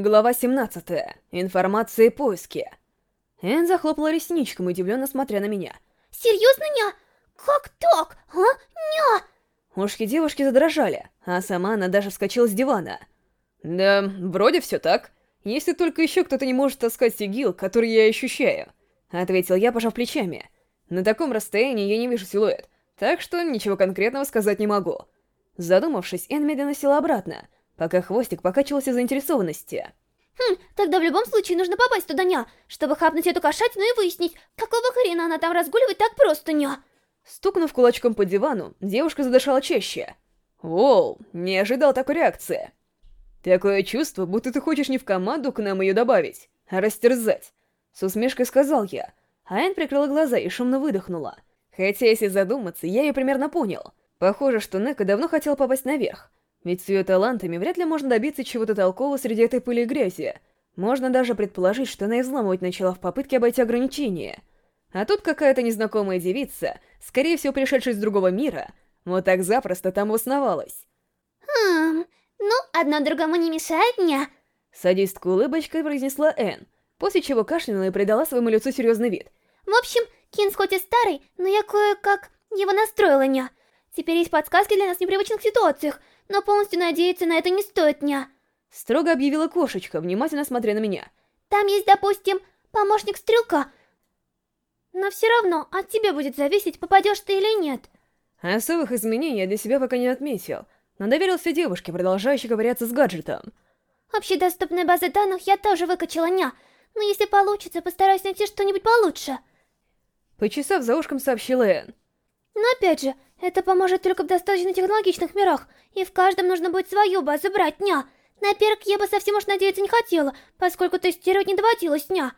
Глава 17. Информация и поиски. Энн захлопала ресничком, удивленно смотря на меня. Серьезно, ня? Как так, а, ня? Ушки девушки задрожали, а сама она даже вскочила с дивана. Да, вроде все так. Если только еще кто-то не может таскать сигил, который я ощущаю. Ответил я, пожав плечами. На таком расстоянии я не вижу силуэт, так что ничего конкретного сказать не могу. Задумавшись, Энн медленно села обратно, пока хвостик покачивался в заинтересованности. Хм, тогда в любом случае нужно попасть туда, ня, чтобы хапнуть эту кошатину и выяснить, какого хрена она там разгуливает так просто, ня. Стукнув кулачком по дивану, девушка задышала чаще. Воу, не ожидал такой реакции. Такое чувство, будто ты хочешь не в команду к нам ее добавить, а растерзать. С усмешкой сказал я, а Энн прикрыла глаза и шумно выдохнула. Хотя, если задуматься, я ее примерно понял. Похоже, что Нека давно хотел попасть наверх, ведь с ее талантами вряд ли можно добиться чего-то толкового среди этой пыли и грязи. Можно даже предположить, что она изламывать начала в попытке обойти ограничения. А тут какая-то незнакомая девица, скорее всего пришедшая из другого мира, вот так запросто там обосновалась. Хм, ну, одно другому не мешает, ня. Садистка улыбочкой произнесла Энн, после чего кашлянула и придала своему лицу серьезный вид. В общем, Кинс хоть и старый, но я кое-как его настроила, ня. Теперь есть подсказки для нас в непривычных ситуациях, но полностью надеяться на это не стоит, ня. Строго объявила кошечка, внимательно смотря на меня. Там есть, допустим, помощник стрелка. Но все равно от тебя будет зависеть, попадешь ты или нет. Особых изменений я для себя пока не отметил, но доверился девушке, продолжающей ковыряться с гаджетом. Общедоступные базы данных я тоже выкачала, ня. Но если получится, постараюсь найти что-нибудь получше. Почесав за ушком, сообщила Энн. Но опять же, это поможет только в достаточно технологичных мирах, и в каждом нужно будет свою базу брать, ня. На перк я бы совсем уж надеяться не хотела, поскольку тестировать не доводилось, ня.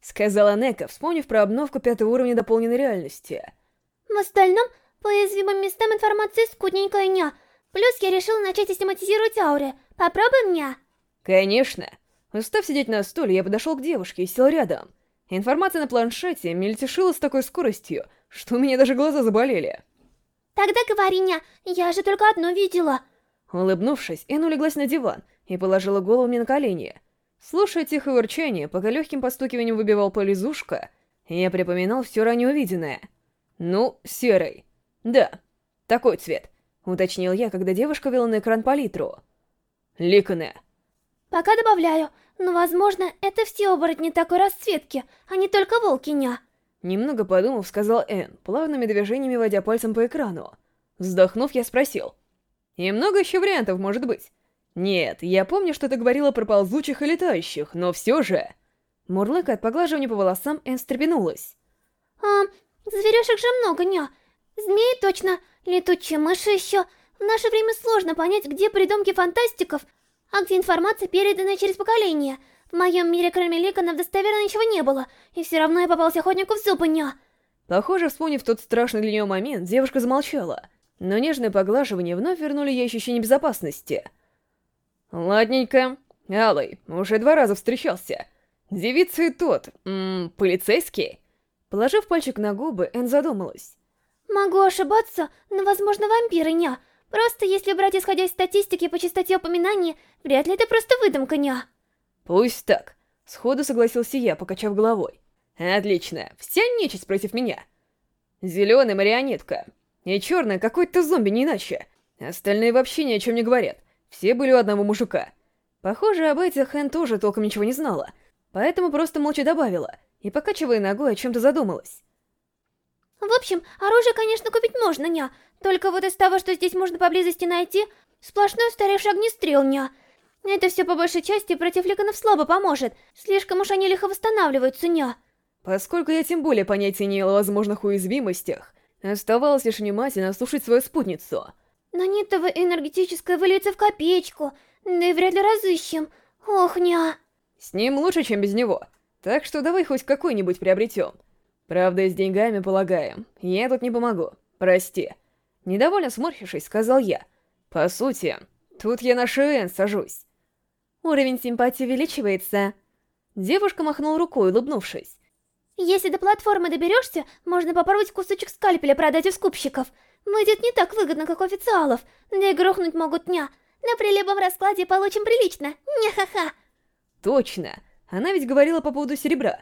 Сказала Нека, вспомнив про обновку пятого уровня дополненной реальности. В остальном, по уязвимым местам информации скудненькая, ня. Плюс я решила начать систематизировать ауры. Попробуем, ня? Конечно. Устав сидеть на стуле, я подошел к девушке и сел рядом. Информация на планшете мельтешила с такой скоростью, что у меня даже глаза заболели. Тогда говори, ня, я же только одно видела. Улыбнувшись, Энн улеглась на диван и положила голову мне на колени. Слушая тихое урчание, пока легким постукиванием выбивал пыль из ушка, я припоминал все ранее увиденное. Ну, серый. Да, такой цвет, уточнил я, когда девушка вела на экран палитру. Ликоне. Пока добавляю, но, возможно, это все оборотни такой расцветки, а не только волки, ня. Немного подумав, сказал Энн, плавными движениями водя пальцем по экрану. Вздохнув, я спросил. «И много еще вариантов может быть?» «Нет, я помню, что ты говорила про ползучих и летающих, но все же...» Мурлыка от поглаживания по волосам Энн стрепенулась. «А, зверюшек же много, ня. Змеи точно, летучие мыши еще. В наше время сложно понять, где придумки фантастиков, а где информация, переданная через поколения». В моем мире кроме Ликонов достоверно ничего не было, и все равно я попался охотнику в зубы, ня. Похоже, вспомнив тот страшный для нее момент, девушка замолчала. Но нежное поглаживание вновь вернули ей ощущение безопасности. Ладненько. Алый, уже два раза встречался. Девица и тот, ммм, полицейский. Положив пальчик на губы, Энн задумалась. Могу ошибаться, но, возможно, вампиры, ня. Просто если брать исходя из статистики по частоте упоминаний, вряд ли это просто выдумка, ня. «Пусть так», — сходу согласился я, покачав головой. «Отлично, вся нечисть против меня. Зеленая марионетка. И черная какой-то зомби, не иначе. Остальные вообще ни о чем не говорят. Все были у одного мужика. Похоже, об этих Хэн тоже толком ничего не знала, поэтому просто молча добавила, и, покачивая ногой, о чем-то задумалась. В общем, оружие, конечно, купить можно, ня. Только вот из того, что здесь можно поблизости найти, сплошной устаревший огнестрел, ня. Это все по большей части против ликонов слабо поможет. Слишком уж они лихо восстанавливаются, ня. Поскольку я тем более понятия не имела о возможных уязвимостях, оставалось лишь внимательно слушать свою спутницу. Но нитово энергетическое выльется в копеечку, да и вряд ли разыщем. Ох, ня. С ним лучше, чем без него. Так что давай хоть какой-нибудь приобретем. Правда, с деньгами полагаем. Я тут не помогу. Прости. Недовольно сморщившись, сказал я. По сути, тут я на шею сажусь. Уровень симпатии увеличивается. Девушка махнула рукой, улыбнувшись. Если до платформы доберешься, можно попробовать кусочек скальпеля продать у скупщиков. Выйдет не так выгодно, как у официалов, да и грохнуть могут дня. На при любом раскладе получим прилично. Ня-ха-ха. Точно, она ведь говорила по поводу серебра.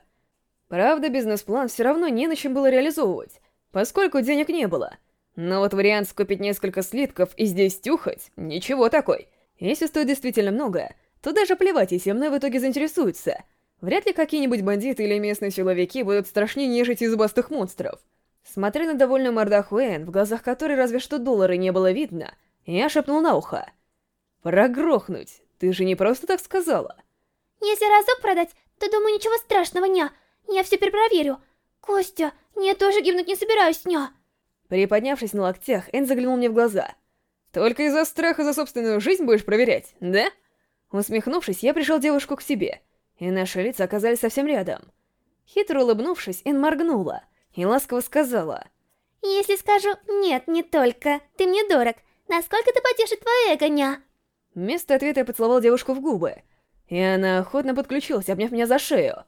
Правда, бизнес-план все равно не на чем было реализовывать, поскольку денег не было. Но вот вариант скупить несколько слитков и здесь тюхать — ничего такой. Если стоит действительно много, то даже плевать, если мной в итоге заинтересуются. Вряд ли какие-нибудь бандиты или местные силовики будут страшнее нежить зубастых монстров. Смотря на довольную мордаху Энн, в глазах которой разве что доллары не было видно, я шепнул на ухо. «Прогрохнуть! Ты же не просто так сказала!» «Если разок продать, то, думаю, ничего страшного, ня. Я все перепроверю. Костя, я тоже гибнуть не собираюсь, ня!» Приподнявшись на локтях, Энн заглянул мне в глаза. «Только из-за страха за собственную жизнь будешь проверять, да?» Усмехнувшись, я пришел девушку к себе, и наши лица оказались совсем рядом. Хитро улыбнувшись, Энн моргнула и ласково сказала. «Если скажу «нет, не только», ты мне дорог, насколько ты потешит твое эго, ня?» Вместо ответа я поцеловал девушку в губы, и она охотно подключилась, обняв меня за шею.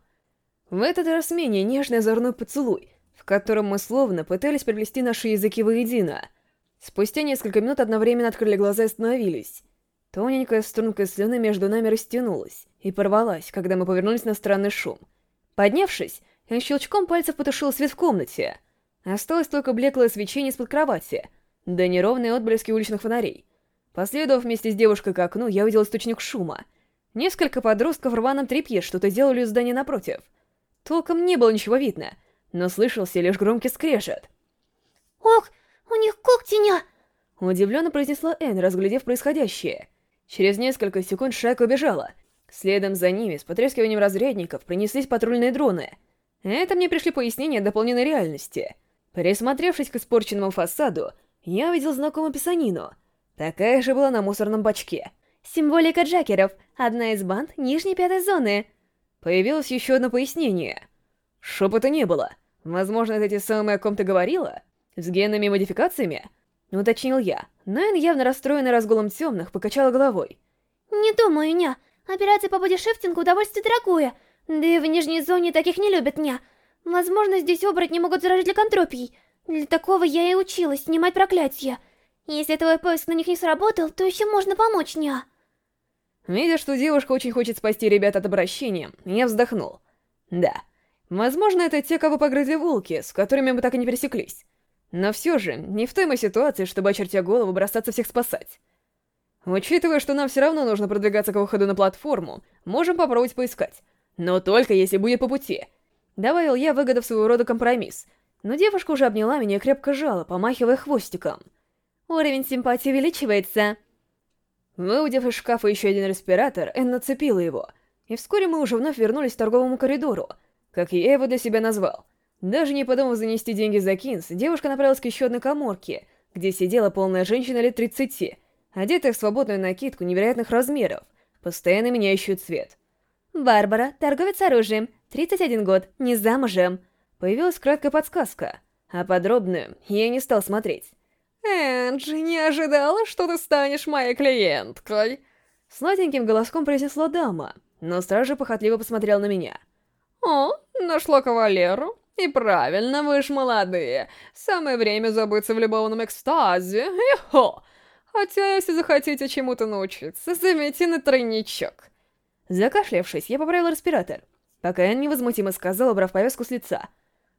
В этот раз менее нежный озорной поцелуй, в котором мы словно пытались приплести наши языки воедино. Спустя несколько минут одновременно открыли глаза и остановились. Тоненькая струнка слюны между нами растянулась и порвалась, когда мы повернулись на странный шум. Поднявшись, он щелчком пальцев потушил свет в комнате. Осталось только блеклое свечение из-под кровати, да неровные отблески уличных фонарей. Последовав вместе с девушкой к окну, я увидел источник шума. Несколько подростков в рваном тряпье что-то делали у здания напротив. Толком не было ничего видно, но слышался лишь громкий скрежет. «Ох, у них когти, ня!» Удивленно произнесла Энн, разглядев происходящее. Через несколько секунд шайка убежала. Следом за ними, с потрескиванием разрядников, принеслись патрульные дроны. Это мне пришли пояснения дополненной реальности. Присмотревшись к испорченному фасаду, я увидел знакомую писанину. Такая же была на мусорном бачке. Символика джакеров. Одна из банд нижней пятой зоны. Появилось еще одно пояснение. Шепота не было. Возможно, это те самые, о ком ты говорила? С генными модификациями? Уточнил я. Найн, явно расстроенный разгулом темных, покачала головой. Не думаю, ня. Операция по бодишифтингу удовольствие дорогое. Да и в нижней зоне таких не любят, ня. Возможно, здесь оборотни могут заражать ликантропией. Для такого я и училась снимать проклятия. Если твой поиск на них не сработал, то еще можно помочь, ня. Видя, что девушка очень хочет спасти ребят от обращения, я вздохнул. Да, возможно, это те, кого погрызли волки, с которыми мы так и не пересеклись. Но все же, не в той мы ситуации, чтобы, очертя голову, бросаться всех спасать. Учитывая, что нам все равно нужно продвигаться к выходу на платформу, можем попробовать поискать. Но только если будет по пути. Добавил я, выгодав своего рода компромисс. Но девушка уже обняла меня и крепко жала, помахивая хвостиком. Уровень симпатии увеличивается. Выудив из шкафа еще один респиратор, Энн нацепила его. И вскоре мы уже вновь вернулись к торговому коридору, как я его для себя назвал. Даже не подумав занести деньги за Кинс, девушка направилась к еще одной коморке, где сидела полная женщина лет 30, одетая в свободную накидку невероятных размеров, постоянно меняющую цвет. Барбара, торговец оружием, 31 год, не замужем. Появилась краткая подсказка, а подробную я не стал смотреть. «Энджи, не ожидала, что ты станешь моей клиенткой!» Сладеньким голоском произнесла дама, но стража похотливо посмотрел на меня. «О, нашла кавалеру? И правильно, вы ж молодые. Самое время забыться в любовном экстазе. Ихо! Хотя, если захотите чему-то научиться, займите на тройничок». Закашлявшись, я поправил респиратор, пока я невозмутимо сказал, убрав повязку с лица.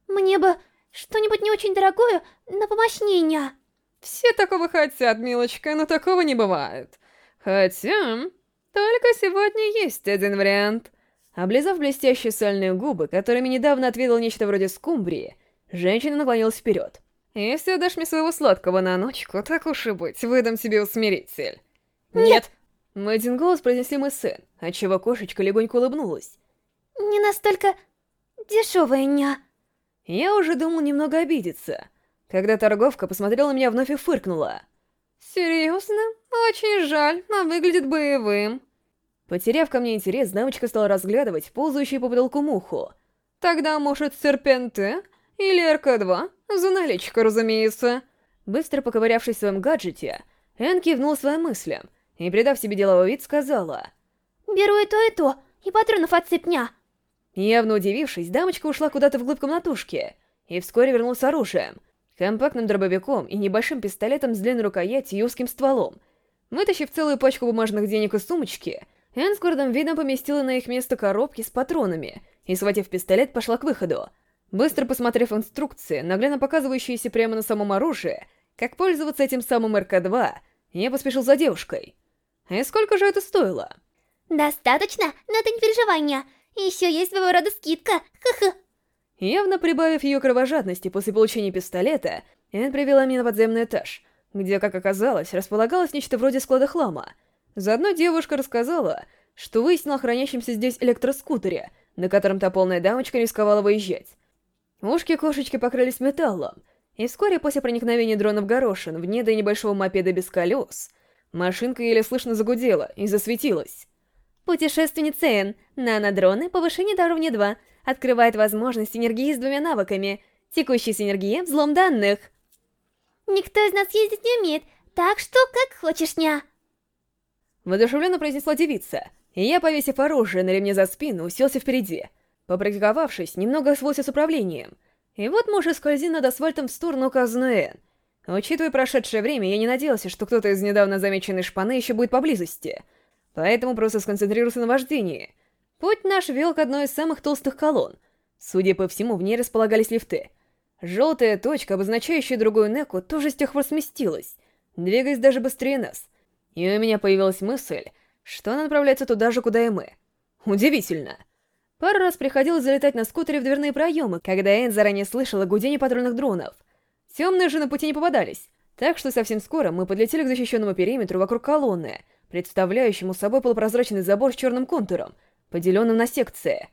«Мне бы что-нибудь не очень дорогое, но помощнее, все такого хотят, милочка, но такого не бывает. Хотя, только сегодня есть один вариант. Облизав блестящие сальные губы, которыми недавно отведал нечто вроде скумбрии, женщина наклонилась вперед. «Если дашь мне своего сладкого на ночку, так уж и быть, выдам тебе усмиритель». «Нет!» Мы один голос произнесли мы сын, отчего кошечка легонько улыбнулась. «Не настолько... дешевая, ня». Я уже думал немного обидеться, когда торговка посмотрела на меня вновь и фыркнула. «Серьезно? Очень жаль, но выглядит боевым». Потеряв ко мне интерес, дамочка стала разглядывать ползающую по потолку муху. «Тогда, может, Серпенте? Или РК-2? За наличку, разумеется». Быстро поковырявшись в своем гаджете, Энн кивнула своим мыслям и, придав себе деловой вид, сказала. «Беру и то, и то, и патронов отцепня». Явно удивившись, дамочка ушла куда-то вглубь комнатушки и вскоре вернулась с оружием, компактным дробовиком и небольшим пистолетом с длинной рукоятью и узким стволом. Вытащив целую пачку бумажных денег из сумочки, Энн с гордым видом поместила на их место коробки с патронами и, схватив пистолет, пошла к выходу. Быстро посмотрев инструкции, наглядно показывающиеся прямо на самом оружии, как пользоваться этим самым РК-2, я поспешил за девушкой. И сколько же это стоило? Достаточно, но ты не переживай, ня. Еще есть своего рода скидка. Ха-ха. Явно прибавив ее кровожадности после получения пистолета, Энн привела меня на подземный этаж, где, как оказалось, располагалось нечто вроде склада хлама. Заодно девушка рассказала, что выяснила о хранящемся здесь электроскутере, на котором та полная дамочка рисковала выезжать. Ушки кошечки покрылись металлом, и вскоре после проникновения дрона в горошин в недра небольшого мопеда без колес, машинка еле слышно загудела и засветилась. Путешественница Н. Нанодроны, повышение до уровня 2, открывает возможность синергии с двумя навыками. Текущая синергия — взлом данных. Никто из нас ездить не умеет, так что как хочешь, ня. Воодушевленно произнесла девица, и я, повесив оружие на ремне за спину, уселся впереди. Попрактиковавшись, немного освоился с управлением. И вот мы уже скользим над асфальтом в сторону Н. Учитывая прошедшее время, я не надеялся, что кто-то из недавно замеченной шпаны еще будет поблизости. Поэтому просто сконцентрировался на вождении. Путь наш вел к одной из самых толстых колонн. Судя по всему, в ней располагались лифты. Желтая точка, обозначающая другую Неку, тоже с тех пор сместилась, двигаясь даже быстрее нас. И у меня появилась мысль, что она направляется туда же, куда и мы. Удивительно. Пару раз приходилось залетать на скутере в дверные проемы, когда Энн заранее слышала гудение патрульных дронов. Темные же на пути не попадались, так что совсем скоро мы подлетели к защищенному периметру вокруг колонны, представляющему собой полупрозрачный забор с черным контуром, поделенным на секции.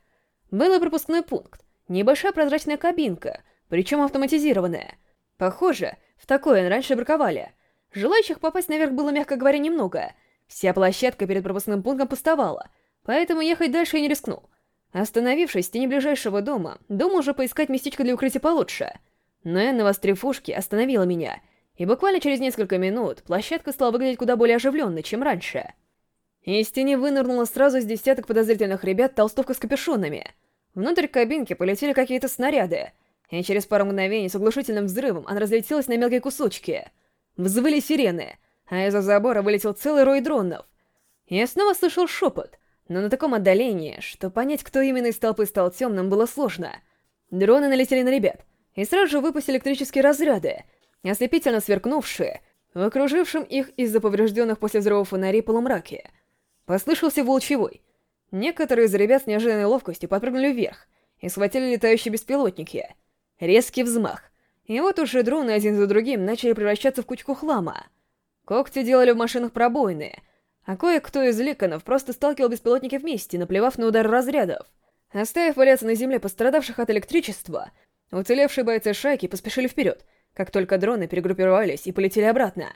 Был и пропускной пункт, небольшая прозрачная кабинка, причем автоматизированная. Похоже, в такое раньше браковали. Желающих попасть наверх было, мягко говоря, немного. Вся площадка перед пропускным пунктом пустовала, поэтому ехать дальше я не рискнул. Остановившись в тени ближайшего дома, думал уже поискать местечко для укрытия получше. Но Энна, вострив остановила меня, и буквально через несколько минут площадка стала выглядеть куда более оживленной, чем раньше. Из тени вынырнуло сразу с десяток подозрительных ребят толстовка с капюшонами. Внутрь кабинки полетели какие-то снаряды, и через пару мгновений с оглушительным взрывом она разлетелась на мелкие кусочки. Взвыли сирены, а из-за забора вылетел целый рой дронов. Я снова слышал шепот, но на таком отдалении, что понять, кто именно из толпы стал темным, было сложно. Дроны налетели на ребят, и сразу же выпустили электрические разряды, ослепительно сверкнувшие, в окружившем их из-за поврежденных после взрыва фонарей полумраке. Послышался волчевой. Некоторые из ребят с неожиданной ловкостью подпрыгнули вверх и схватили летающие беспилотники. Резкий взмах. И вот уже дроны один за другим начали превращаться в кучку хлама. Когти делали в машинах пробоины — а кое-кто из ликонов просто сталкивал беспилотники вместе, наплевав на удар разрядов. Оставив валяться на земле пострадавших от электричества, уцелевшие бойцы шайки поспешили вперед, как только дроны перегруппировались и полетели обратно.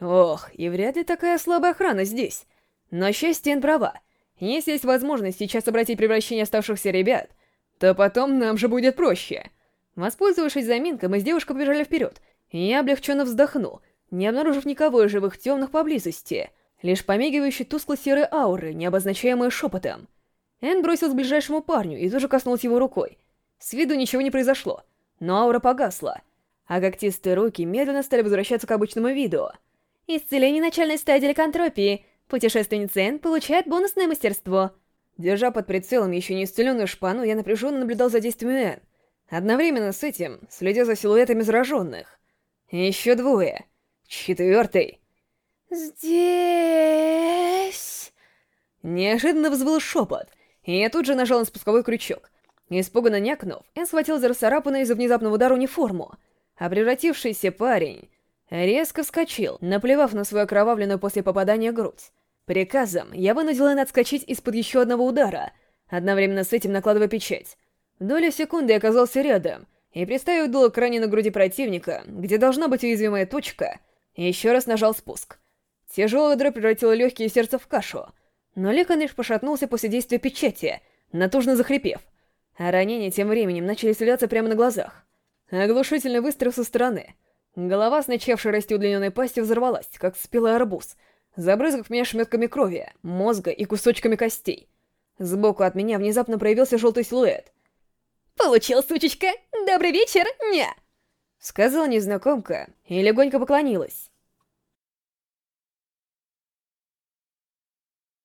Ох, и вряд ли такая слабая охрана здесь. Но счастье права. Если есть возможность сейчас обратить превращение оставшихся ребят, то потом нам же будет проще. Воспользовавшись заминкой, мы с девушкой побежали вперед, я облегченно вздохнул, не обнаружив никого из живых темных поблизости — лишь помигивающие тускло-серые ауры, не обозначаемые шепотом. Энн бросилась к ближайшему парню и тоже коснулась его рукой. С виду ничего не произошло, но аура погасла, а когтистые руки медленно стали возвращаться к обычному виду. Исцеление начальной стадии ликантропии. Путешественница Энн получает бонусное мастерство. Держа под прицелом еще не исцеленную шпану, я напряженно наблюдал за действиями Энн. Одновременно с этим, следя за силуэтами зараженных. Еще двое. Четвертый. «Здесь...» Неожиданно взвыл шепот, и я тут же нажал на спусковой крючок. Испуганно някнув, я схватил за расцарапанную из-за внезапного удара униформу, а превратившийся парень резко вскочил, наплевав на свою окровавленную после попадания грудь. Приказом я вынудил Энн отскочить из-под еще одного удара, одновременно с этим накладывая печать. В долю секунды оказался рядом, и, приставив дуло к ране на груди противника, где должна быть уязвимая точка, еще раз нажал спуск. Тяжелая дробь превратила легкие сердце в кашу, но Лекон лишь пошатнулся после действия печати, натужно захрипев, а ранения тем временем начали сливаться прямо на глазах. Оглушительный выстрел со стороны. Голова с начавшей расти удлиненной пастью взорвалась, как спелый арбуз, забрызгав меня шметками крови, мозга и кусочками костей. Сбоку от меня внезапно проявился желтый силуэт. «Получил, сучечка! Добрый вечер, ня!» Сказала незнакомка и легонько поклонилась.